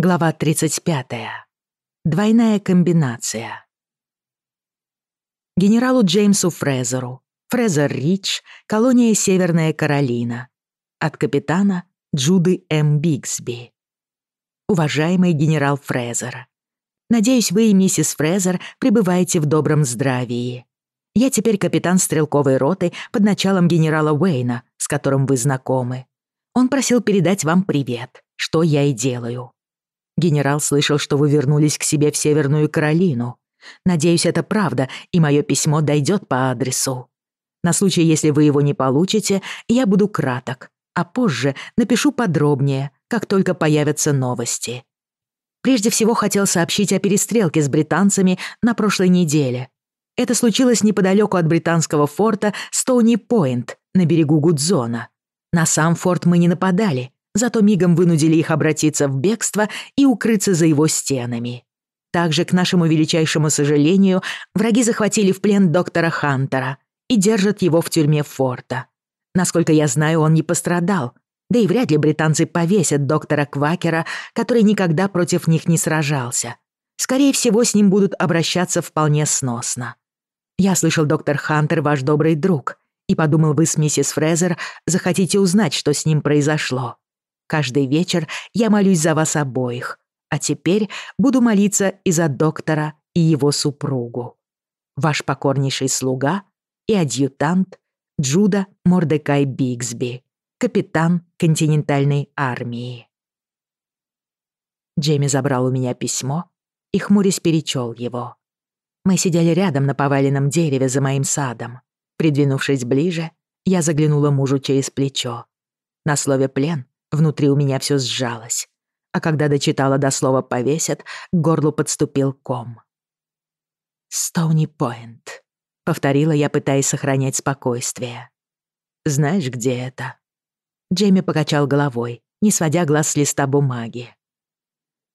Глава 35. Двойная комбинация. Генералу Джеймсу Фрезеру. Фрезер Рич. Колония Северная Каролина. От капитана Джуды М. Бигсби. Уважаемый генерал Фрезер. Надеюсь, вы и миссис Фрезер пребываете в добром здравии. Я теперь капитан стрелковой роты под началом генерала Уэйна, с которым вы знакомы. Он просил передать вам привет, что я и делаю. Генерал слышал, что вы вернулись к себе в Северную Каролину. Надеюсь, это правда, и мое письмо дойдет по адресу. На случай, если вы его не получите, я буду краток, а позже напишу подробнее, как только появятся новости. Прежде всего хотел сообщить о перестрелке с британцами на прошлой неделе. Это случилось неподалеку от британского форта Стоуни-Пойнт на берегу Гудзона. На сам форт мы не нападали, зато мигом вынудили их обратиться в бегство и укрыться за его стенами. Также, к нашему величайшему сожалению, враги захватили в плен доктора Хантера и держат его в тюрьме форта. Насколько я знаю, он не пострадал, да и вряд ли британцы повесят доктора Квакера, который никогда против них не сражался. Скорее всего, с ним будут обращаться вполне сносно. Я слышал, доктор Хантер ваш добрый друг, и подумал, вы с миссис Фрезер захотите узнать, что с ним произошло. Каждый вечер я молюсь за вас обоих, а теперь буду молиться и за доктора, и его супругу. Ваш покорнейший слуга и адъютант Джуда Мордекай Бигсби, капитан континентальной армии. Джейми забрал у меня письмо и хмурясь перечел его. Мы сидели рядом на поваленном дереве за моим садом. Придвинувшись ближе, я заглянула мужу через плечо. На слове «плен» Внутри у меня все сжалось. А когда дочитала до слова «повесят», к горлу подступил ком. «Стоуни Пойнт», — повторила я, пытаясь сохранять спокойствие. «Знаешь, где это?» Джейми покачал головой, не сводя глаз с листа бумаги.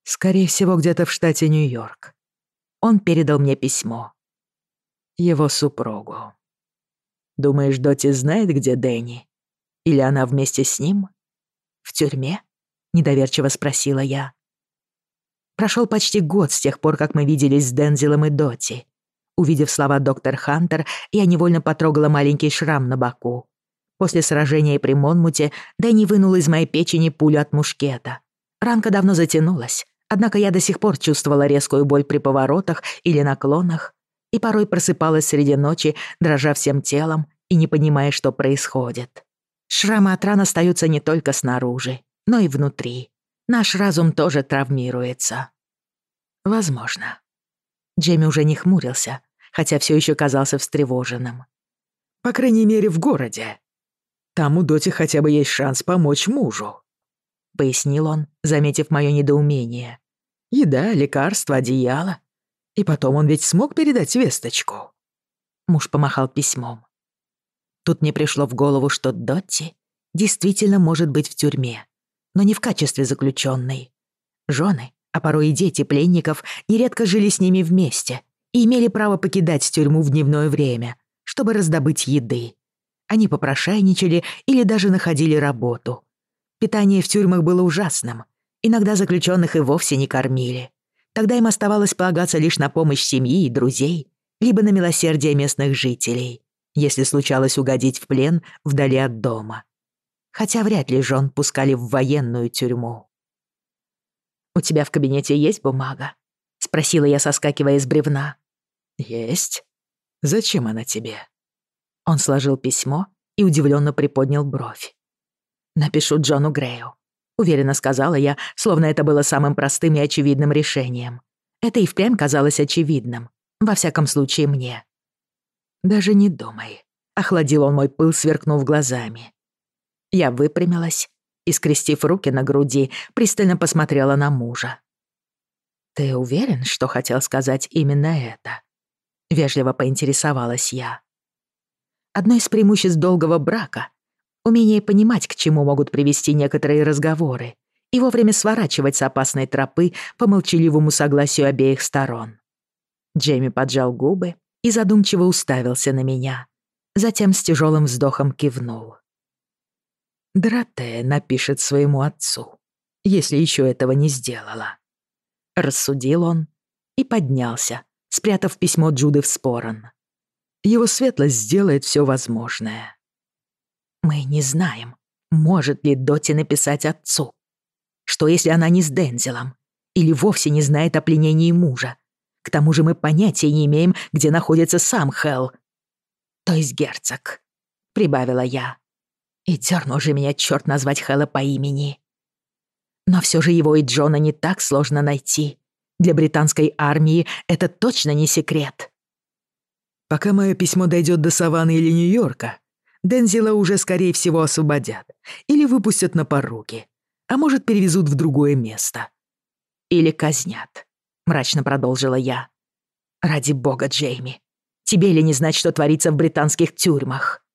«Скорее всего, где-то в штате Нью-Йорк». Он передал мне письмо. Его супругу. «Думаешь, Доти знает, где Дэнни? Или она вместе с ним?» «В тюрьме?» — недоверчиво спросила я. Прошел почти год с тех пор, как мы виделись с Дензелом и Доти. Увидев слова доктор Хантер, я невольно потрогала маленький шрам на боку. После сражения при Монмуте Дэнни вынул из моей печени пулю от мушкета. Ранка давно затянулась, однако я до сих пор чувствовала резкую боль при поворотах или наклонах и порой просыпалась среди ночи, дрожа всем телом и не понимая, что происходит. Шрамы от ран остаются не только снаружи, но и внутри. Наш разум тоже травмируется. Возможно. Джейми уже не хмурился, хотя все еще казался встревоженным. По крайней мере, в городе. Там у Доти хотя бы есть шанс помочь мужу. Пояснил он, заметив мое недоумение. Еда, лекарства, одеяло. И потом он ведь смог передать весточку. Муж помахал письмом. Тут мне пришло в голову, что Дотти действительно может быть в тюрьме, но не в качестве заключённой. Жены, а порой и дети пленников, нередко жили с ними вместе и имели право покидать тюрьму в дневное время, чтобы раздобыть еды. Они попрошайничали или даже находили работу. Питание в тюрьмах было ужасным. Иногда заключенных и вовсе не кормили. Тогда им оставалось полагаться лишь на помощь семьи и друзей, либо на милосердие местных жителей если случалось угодить в плен вдали от дома. Хотя вряд ли жен пускали в военную тюрьму. «У тебя в кабинете есть бумага?» — спросила я, соскакивая с бревна. «Есть. Зачем она тебе?» Он сложил письмо и удивленно приподнял бровь. «Напишу Джону Грею», — уверенно сказала я, словно это было самым простым и очевидным решением. Это и впрямь казалось очевидным, во всяком случае мне. Даже не думай. Охладил он мой пыл, сверкнув глазами. Я выпрямилась и, скрестив руки на груди, пристально посмотрела на мужа. «Ты уверен, что хотел сказать именно это?» — вежливо поинтересовалась я. Одно из преимуществ долгого брака — умение понимать, к чему могут привести некоторые разговоры, и вовремя сворачивать с опасной тропы по молчаливому согласию обеих сторон. Джейми поджал губы, и задумчиво уставился на меня. Затем с тяжелым вздохом кивнул. Доротея напишет своему отцу. если еще этого не сделала. Рассудил он и поднялся, спрятав письмо Джуды в спорон. Его светлость сделает все возможное. Мы не знаем, может ли Доти написать отцу. Что если она не с Дензелом? Или вовсе К тому же мы понятия не имеем, где находится сам Хелл. То есть герцог, — прибавила я. И дернул же меня черт назвать Хэлла по имени. Но все же его и Джона не так сложно найти. Для британской армии это точно не секрет. Пока мое письмо дойдет до Саванны или Нью-Йорка, Дензила уже, скорее всего, освободят или выпустят на поруки, а может, перевезут в другое место. Или казнят мрачно продолжила я. «Ради бога, Джейми, тебе ли не знать, что творится в британских тюрьмах?»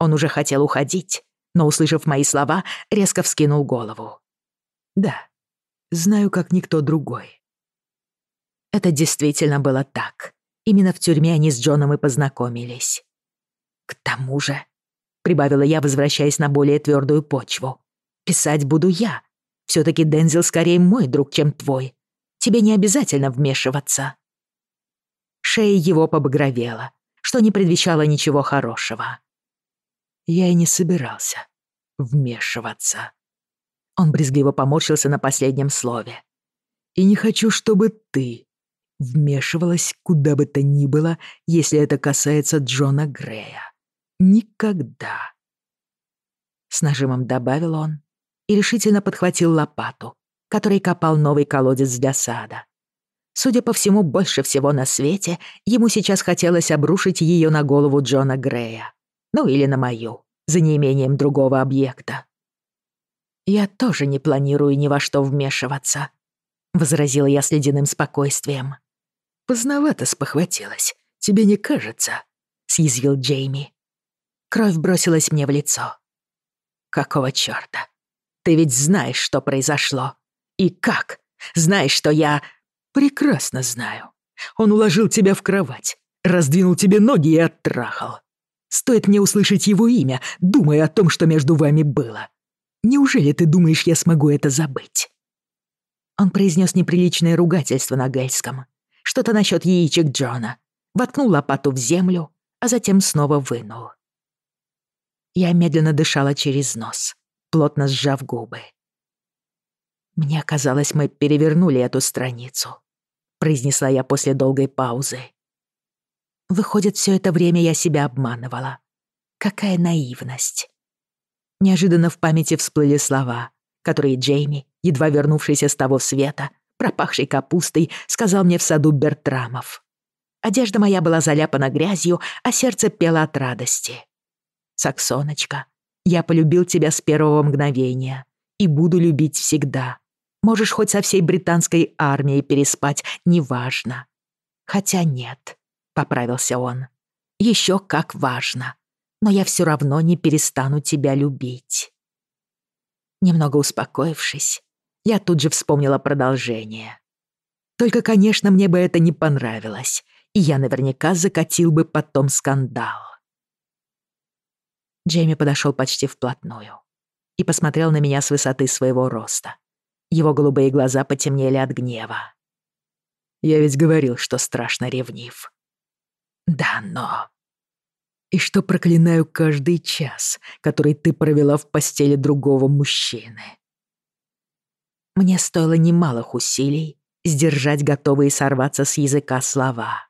Он уже хотел уходить, но, услышав мои слова, резко вскинул голову. «Да, знаю, как никто другой». Это действительно было так. Именно в тюрьме они с Джоном и познакомились. «К тому же», — прибавила я, возвращаясь на более твердую почву, — «писать буду я. все таки Дензил скорее мой друг, чем твой тебе не обязательно вмешиваться». Шея его побагровела, что не предвещало ничего хорошего. Я и не собирался вмешиваться. Он брезгливо поморщился на последнем слове. «И не хочу, чтобы ты вмешивалась куда бы то ни было, если это касается Джона Грея. Никогда!» С нажимом добавил он и решительно подхватил лопату, который копал новый колодец для сада. Судя по всему, больше всего на свете ему сейчас хотелось обрушить ее на голову Джона Грея. Ну или на мою, за неимением другого объекта. «Я тоже не планирую ни во что вмешиваться», — возразила я с ледяным спокойствием. «Поздновато спохватилась, тебе не кажется?» — съязвил Джейми. Кровь бросилась мне в лицо. «Какого чёрта? Ты ведь знаешь, что произошло. И как? Знаешь, что я прекрасно знаю. Он уложил тебя в кровать, раздвинул тебе ноги и оттрахал. Стоит мне услышать его имя, думая о том, что между вами было. Неужели ты думаешь, я смогу это забыть?» Он произнес неприличное ругательство на гальском. Что-то насчет яичек Джона. Воткнул лопату в землю, а затем снова вынул. Я медленно дышала через нос, плотно сжав губы. «Мне казалось, мы перевернули эту страницу», — произнесла я после долгой паузы. Выходит, все это время я себя обманывала. Какая наивность. Неожиданно в памяти всплыли слова, которые Джейми, едва вернувшийся с того света, пропахший капустой, сказал мне в саду Бертрамов. Одежда моя была заляпана грязью, а сердце пело от радости. «Саксоночка, я полюбил тебя с первого мгновения и буду любить всегда. Можешь хоть со всей британской армией переспать, неважно. Хотя нет, — поправился он, — еще как важно но я все равно не перестану тебя любить. Немного успокоившись, я тут же вспомнила продолжение. Только, конечно, мне бы это не понравилось, и я наверняка закатил бы потом скандал. Джейми подошел почти вплотную и посмотрел на меня с высоты своего роста. Его голубые глаза потемнели от гнева. «Я ведь говорил, что страшно ревнив». «Да, но...» «И что проклинаю каждый час, который ты провела в постели другого мужчины». Мне стоило немалых усилий сдержать готовые сорваться с языка слова.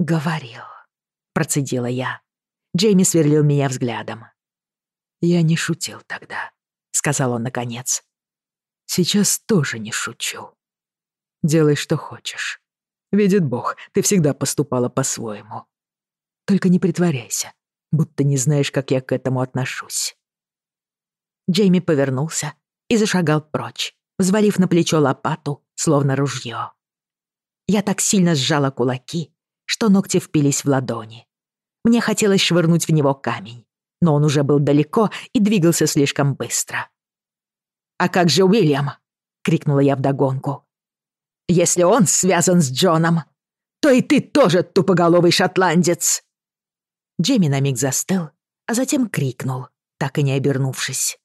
«Говорил», — процедила я. Джейми сверлил меня взглядом. «Я не шутил тогда», — сказал он наконец. Сейчас тоже не шучу. Делай, что хочешь. Видит Бог, ты всегда поступала по-своему. Только не притворяйся, будто не знаешь, как я к этому отношусь. Джейми повернулся и зашагал прочь, взвалив на плечо лопату, словно ружье. Я так сильно сжала кулаки, что ногти впились в ладони. Мне хотелось швырнуть в него камень, но он уже был далеко и двигался слишком быстро. А как же Уильям?» — крикнула я вдогонку. «Если он связан с Джоном, то и ты тоже тупоголовый шотландец!» Джимми на миг застыл, а затем крикнул, так и не обернувшись.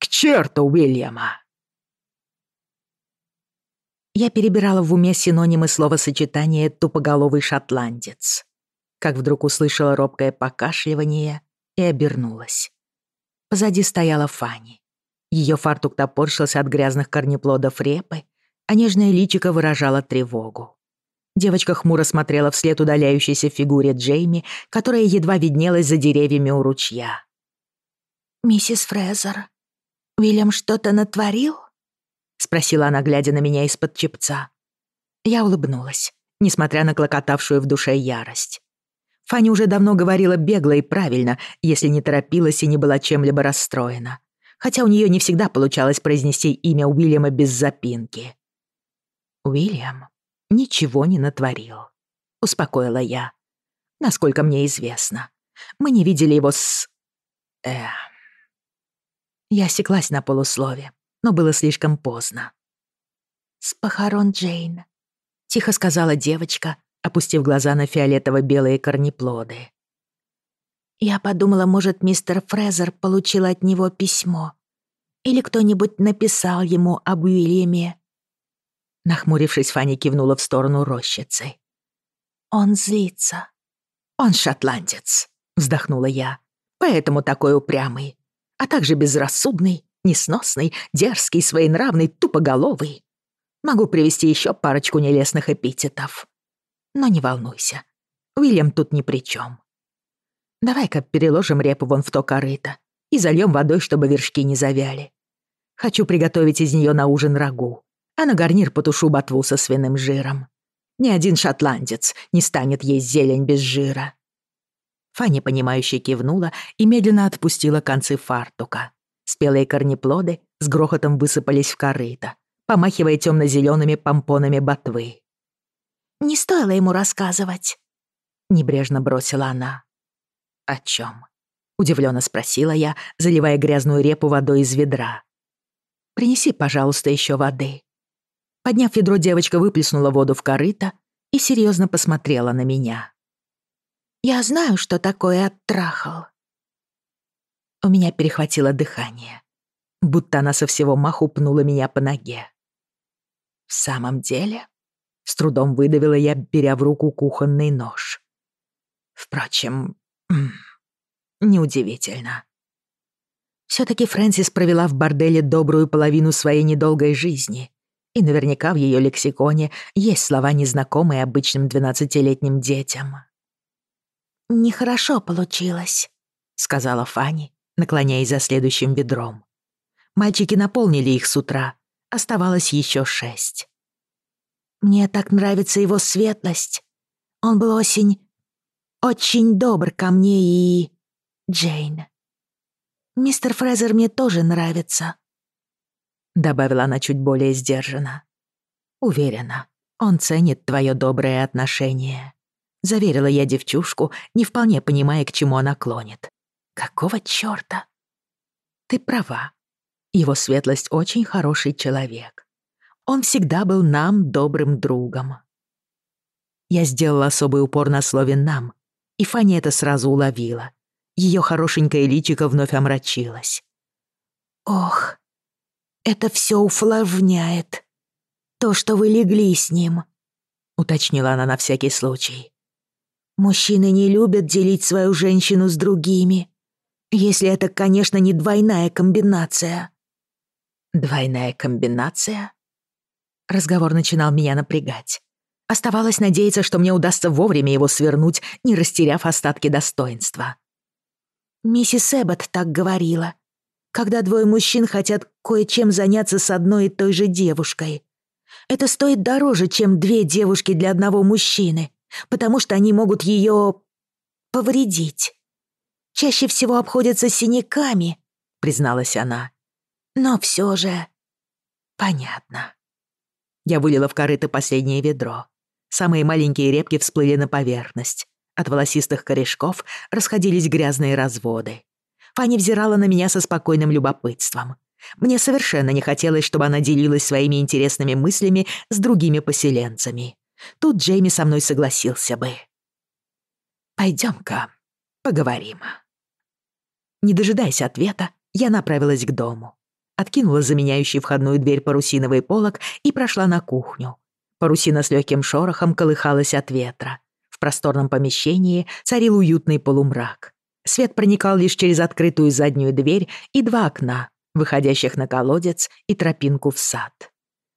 «К черту Уильяма!» Я перебирала в уме синонимы словосочетания «тупоголовый шотландец», как вдруг услышала робкое покашливание и обернулась. Позади стояла Фанни. Ее фартук топорщился от грязных корнеплодов репы, а нежное личико выражало тревогу. Девочка хмуро смотрела вслед удаляющейся фигуре Джейми, которая едва виднелась за деревьями у ручья. «Миссис Фрезер, Уильям что-то натворил?» — спросила она, глядя на меня из-под чепца. Я улыбнулась, несмотря на клокотавшую в душе ярость. Фанни уже давно говорила бегло и правильно, если не торопилась и не была чем-либо расстроена. хотя у нее не всегда получалось произнести имя Уильяма без запинки. «Уильям ничего не натворил», — успокоила я. «Насколько мне известно, мы не видели его с... э...» Я осеклась на полуслове, но было слишком поздно. «С похорон Джейн», — тихо сказала девочка, опустив глаза на фиолетово-белые корнеплоды. «Я подумала, может, мистер Фрезер получил от него письмо. Или кто-нибудь написал ему об Уильяме». Нахмурившись, Фанни кивнула в сторону рощицы. «Он злится». «Он шотландец», — вздохнула я. «Поэтому такой упрямый, а также безрассудный, несносный, дерзкий, своенравный, тупоголовый. Могу привести еще парочку нелестных эпитетов. Но не волнуйся, Уильям тут ни при чем. Давай-ка переложим репу вон в то корыто и зальем водой, чтобы вершки не завяли. Хочу приготовить из нее на ужин рагу, а на гарнир потушу ботву со свиным жиром. Ни один шотландец не станет есть зелень без жира». Фанни, понимающе кивнула и медленно отпустила концы фартука. Спелые корнеплоды с грохотом высыпались в корыто, помахивая темно-зелеными помпонами ботвы. «Не стоило ему рассказывать», — небрежно бросила она. О чем? Удивленно спросила я, заливая грязную репу водой из ведра. Принеси, пожалуйста, еще воды. Подняв ведро, девочка выплеснула воду в корыто и серьезно посмотрела на меня. «Я знаю, что такое оттрахал». У меня перехватило дыхание, будто она со всего маху пнула меня по ноге. В самом деле, с трудом выдавила я, беря в руку кухонный нож. Впрочем, неудивительно. Все-таки Фрэнсис провела в борделе добрую половину своей недолгой жизни, и наверняка в ее лексиконе есть слова, незнакомые обычным двенадцатилетним детям. «Нехорошо получилось», — сказала Фанни, наклоняясь за следующим ведром. Мальчики наполнили их с утра, оставалось еще шесть. Мне так нравится его светлость. Он был очень, очень добр ко мне и... Джейн. Мистер Фрезер мне тоже нравится. Добавила она чуть более сдержанно. Уверена, он ценит твое доброе отношение. Заверила я девчушку, не вполне понимая, к чему она клонит. Какого чёрта? Ты права. Его светлость очень хороший человек. Он всегда был нам добрым другом. Я сделала и Фанни это сразу уловила. Ее хорошенькое личико вновь омрачилось. «Ох, это все уфлажняет. То, что вы легли с ним», — уточнила она на всякий случай. «Мужчины не любят делить свою женщину с другими, если это, конечно, не двойная комбинация». «Двойная комбинация?» Разговор начинал меня напрягать оставалось надеяться, что мне удастся вовремя его свернуть, не растеряв остатки достоинства. Миссис Эббот так говорила. Когда двое мужчин хотят кое-чем заняться с одной и той же девушкой. Это стоит дороже, чем две девушки для одного мужчины, потому что они могут ее... повредить. Чаще всего обходятся синяками, призналась она. Но все же... понятно. Я вылила в корыто последнее ведро. Самые маленькие репки всплыли на поверхность. От волосистых корешков расходились грязные разводы. Фанни взирала на меня со спокойным любопытством. Мне совершенно не хотелось, чтобы она делилась своими интересными мыслями с другими поселенцами. Тут Джейми со мной согласился бы. «Пойдём-ка, поговорим». Не дожидаясь ответа, я направилась к дому. откинула заменяющий входную дверь парусиновый полог и прошла на кухню. Парусина с легким шорохом колыхалась от ветра. В просторном помещении царил уютный полумрак. Свет проникал лишь через открытую заднюю дверь и два окна, выходящих на колодец и тропинку в сад.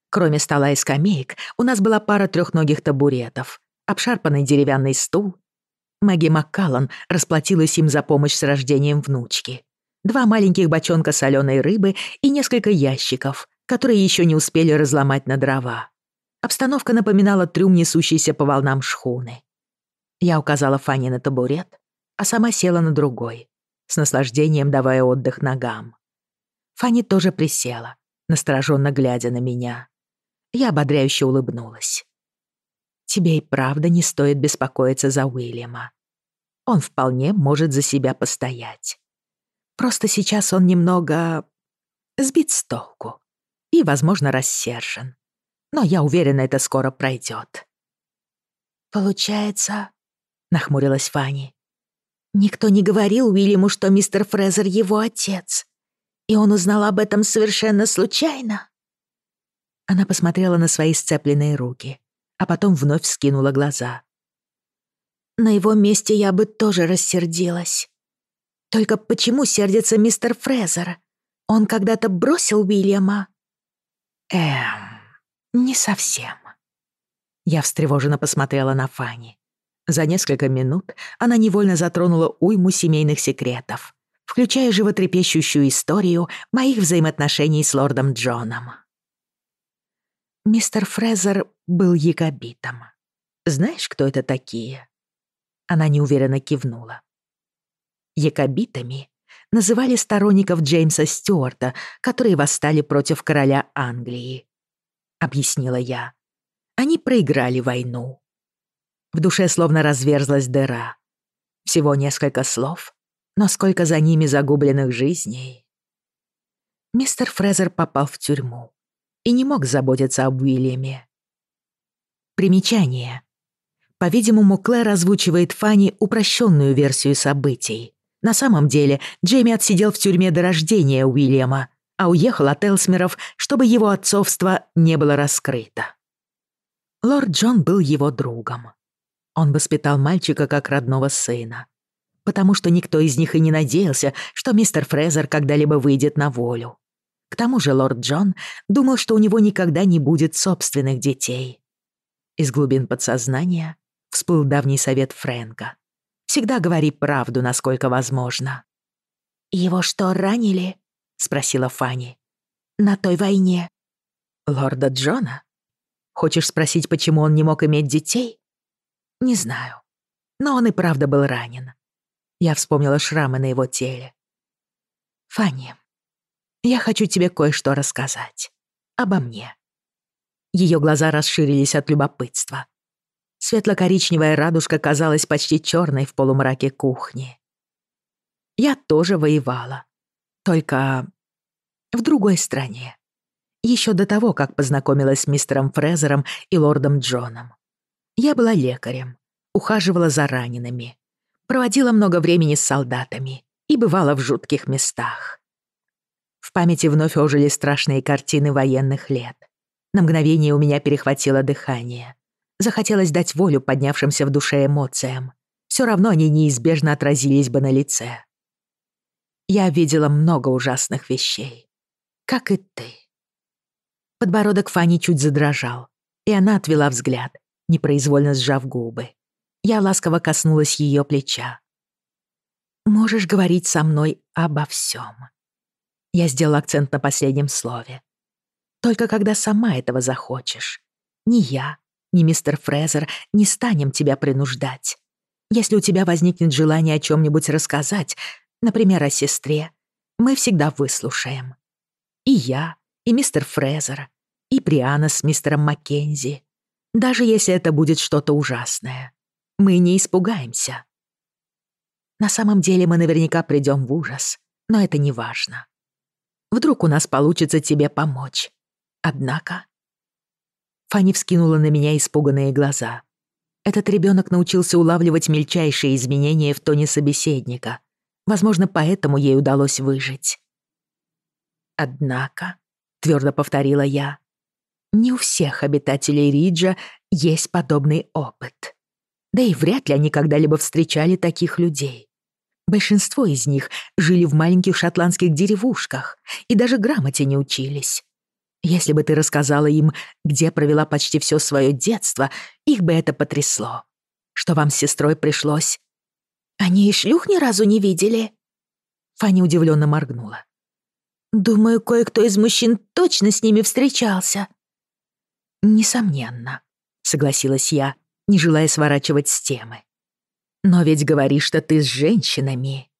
Кроме стола и скамеек, у нас была пара трехногих табуретов, обшарпанный деревянный стул. Мэгги Маккаллан расплатилась им за помощь с рождением внучки. Два маленьких бочонка соленой рыбы и несколько ящиков, которые еще не успели разломать на дрова. Обстановка напоминала трюм, несущийся по волнам шхуны. Я указала Фанни на табурет, а сама села на другой, с наслаждением давая отдых ногам. Фанни тоже присела, настороженно глядя на меня. Я ободряюще улыбнулась. «Тебе и правда не стоит беспокоиться за Уильяма. Он вполне может за себя постоять. Просто сейчас он немного сбит с толку и, возможно, рассержен. Но я уверена, это скоро пройдет. Получается, нахмурилась Фанни. Никто не говорил Уильяму, что мистер Фрезер его отец. И он узнал об этом совершенно случайно. Она посмотрела на свои сцепленные руки, а потом вновь скинула глаза. На его месте я бы тоже рассердилась. Только почему сердится мистер Фрезер? Он когда-то бросил Уильяма? Эм, не совсем». Я встревоженно посмотрела на Фанни. За несколько минут она невольно затронула уйму семейных секретов, включая животрепещущую историю моих взаимоотношений с лордом Джоном. Мистер Фрезер был якобитом. Знаешь, кто это такие? Она неуверенно кивнула. Якобитами называли сторонников Джеймса Стюарта, которые восстали против короля Англии. объяснила я. Они проиграли войну. В душе словно разверзлась дыра. Всего несколько слов, но сколько за ними загубленных жизней. Мистер Фрезер попал в тюрьму и не мог заботиться об Уильяме. Примечание. По-видимому, Клэр озвучивает Фанни упрощенную версию событий. На самом деле, Джейми отсидел в тюрьме до рождения Уильяма а уехал от Элсмеров, чтобы его отцовство не было раскрыто. Лорд Джон был его другом. Он воспитал мальчика как родного сына, потому что никто из них и не надеялся, что мистер Фрезер когда-либо выйдет на волю. К тому же лорд Джон думал, что у него никогда не будет собственных детей. Из глубин подсознания всплыл давний совет Фрэнка. «Всегда говори правду, насколько возможно». «Его что, ранили?» спросила Фанни. «На той войне». «Лорда Джона? Хочешь спросить, почему он не мог иметь детей?» «Не знаю. Но он и правда был ранен. Я вспомнила шрамы на его теле. Фанни, я хочу тебе кое-что рассказать. Обо мне». Ее глаза расширились от любопытства. Светло-коричневая радужка казалась почти черной в полумраке кухни. Я тоже воевала. Только в другой стране. Еще до того, как познакомилась с мистером Фрезером и лордом Джоном. Я была лекарем, ухаживала за ранеными, проводила много времени с солдатами и бывала в жутких местах. В памяти вновь ожили страшные картины военных лет. На мгновение у меня перехватило дыхание. Захотелось дать волю поднявшимся в душе эмоциям. Все равно они неизбежно отразились бы на лице. Я видела много ужасных вещей. Как и ты. Подбородок Фани чуть задрожал, и она отвела взгляд, непроизвольно сжав губы. Я ласково коснулась ее плеча. «Можешь говорить со мной обо всем. Я сделал акцент на последнем слове. Только когда сама этого захочешь. Ни я, ни мистер Фрезер не станем тебя принуждать. Если у тебя возникнет желание о чем-нибудь рассказать, например, о сестре, мы всегда выслушаем. И я, и мистер Фрезер, и Бриана с мистером Маккензи. Даже если это будет что-то ужасное. Мы не испугаемся. На самом деле мы наверняка придем в ужас, но это не важно. Вдруг у нас получится тебе помочь. Однако...» Фанни вскинула на меня испуганные глаза. Этот ребенок научился улавливать мельчайшие изменения в тоне собеседника. Возможно, поэтому ей удалось выжить. Однако, твердо повторила я, не у всех обитателей Риджа есть подобный опыт. Да и вряд ли они когда-либо встречали таких людей. Большинство из них жили в маленьких шотландских деревушках и даже грамоте не учились. Если бы ты рассказала им, где провела почти все свое детство, их бы это потрясло. Что вам с сестрой пришлось? Они и шлюх ни разу не видели. Фанни удивленно моргнула. Думаю, кое-кто из мужчин точно с ними встречался. Несомненно, согласилась я, не желая сворачивать с темы. Но ведь говоришь, что ты с женщинами.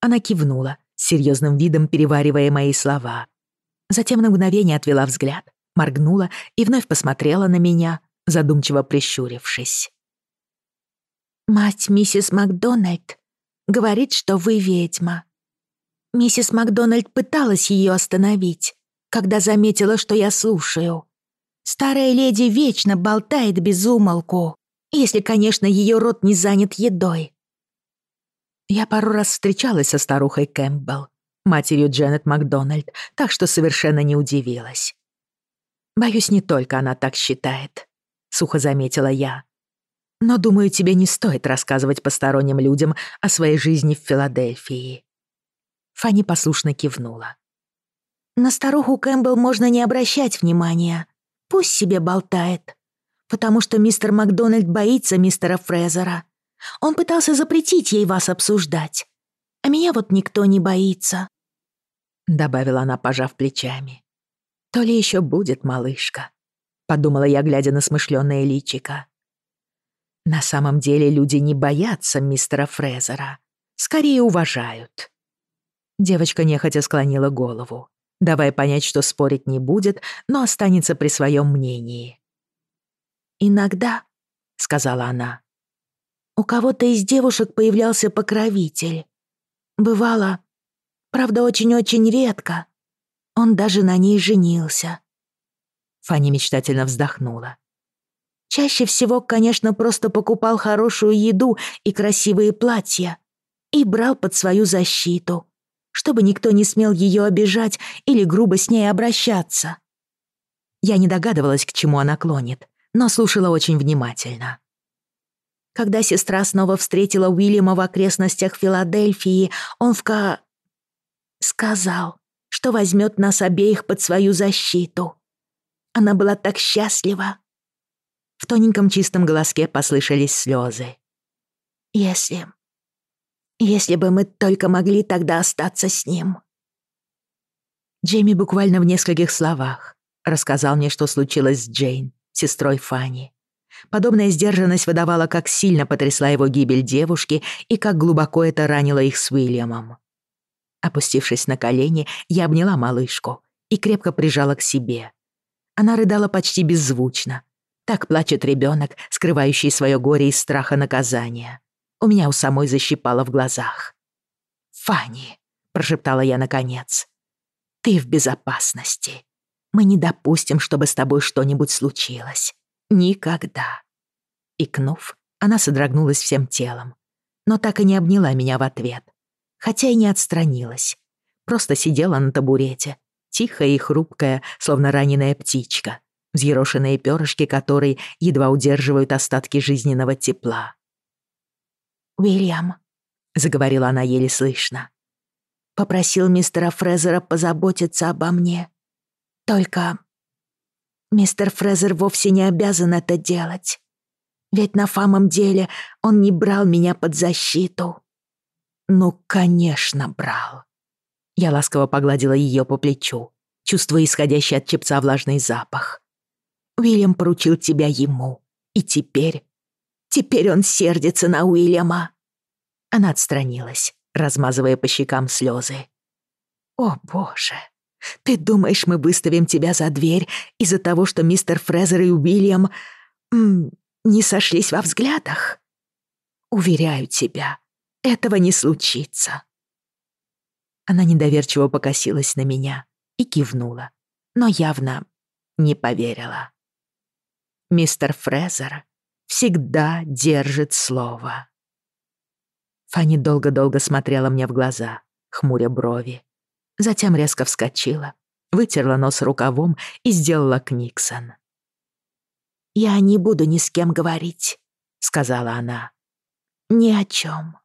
Она кивнула, серьезным видом переваривая мои слова. Затем на мгновение отвела взгляд, моргнула и вновь посмотрела на меня, задумчиво прищурившись. «Мать миссис Макдональд говорит, что вы ведьма. Миссис Макдональд пыталась ее остановить, когда заметила, что я слушаю. Старая леди вечно болтает без умолку, если, конечно, ее рот не занят едой. Я пару раз встречалась со старухой Кэмпбелл, матерью Дженнет Макдональд, так что совершенно не удивилась. «Боюсь, не только она так считает», — сухо заметила я. «Но, думаю, тебе не стоит рассказывать посторонним людям о своей жизни в Филадельфии». Фанни послушно кивнула. «На старуху Кэмпбелл можно не обращать внимания. Пусть себе болтает. Потому что мистер Макдональд боится мистера Фрезера. Он пытался запретить ей вас обсуждать. А меня вот никто не боится. — добавила она, пожав плечами. «То ли еще будет, малышка», — подумала я, глядя на смышленное личико. «На самом деле люди не боятся мистера Фрезера, скорее уважают». Девочка нехотя склонила голову, Давай понять, что спорить не будет, но останется при своем мнении. «Иногда», — сказала она, — «у кого-то из девушек появлялся покровитель. Бывало, правда, очень-очень редко. Он даже на ней женился». Фанни мечтательно вздохнула. Чаще всего, конечно, просто покупал хорошую еду и красивые платья и брал под свою защиту чтобы никто не смел ее обижать или грубо с ней обращаться. Я не догадывалась, к чему она клонит, но слушала очень внимательно. Когда сестра снова встретила Уильяма в окрестностях Филадельфии, он в сказал, что возьмет нас обеих под свою защиту. Она была так счастлива. В тоненьком чистом голоске послышались слезы. «Если если бы мы только могли тогда остаться с ним». Джейми буквально в нескольких словах рассказал мне, что случилось с Джейн, сестрой Фанни. Подобная сдержанность выдавала, как сильно потрясла его гибель девушки и как глубоко это ранило их с Уильямом. Опустившись на колени, я обняла малышку и крепко прижала к себе. Она рыдала почти беззвучно. Так плачет ребенок, скрывающий свое горе из страха наказания. У меня у самой защипало в глазах. «Фанни», — прошептала я наконец, — «ты в безопасности. Мы не допустим, чтобы с тобой что-нибудь случилось. Никогда». Икнув, она содрогнулась всем телом, но так и не обняла меня в ответ, хотя и не отстранилась. Просто сидела на табурете, тихая и хрупкая, словно раненая птичка, взъерошенные перышки которой едва удерживают остатки жизненного тепла. «Уильям», — заговорила она еле слышно, — «попросил мистера Фрезера позаботиться обо мне. Только мистер Фрезер вовсе не обязан это делать. Ведь на самом деле он не брал меня под защиту. «Ну, конечно, брал». Я ласково погладила ее по плечу, чувствуя исходящий от чепца влажный запах. «Уильям поручил тебя ему, и теперь... Теперь он сердится на Уильяма». Она отстранилась, размазывая по щекам слезы. «О, боже, ты думаешь, мы выставим тебя за дверь из-за того, что мистер Фрезер и Уильям м, не сошлись во взглядах? Уверяю тебя, этого не случится. Она недоверчиво покосилась на меня и кивнула, но явно не поверила. Мистер Фрезер всегда держит слово. Фанни долго-долго смотрела мне в глаза, хмуря брови. Затем резко вскочила, вытерла нос рукавом и сделала книксон. «Я не буду ни с кем говорить», — сказала она. «Ни о чем».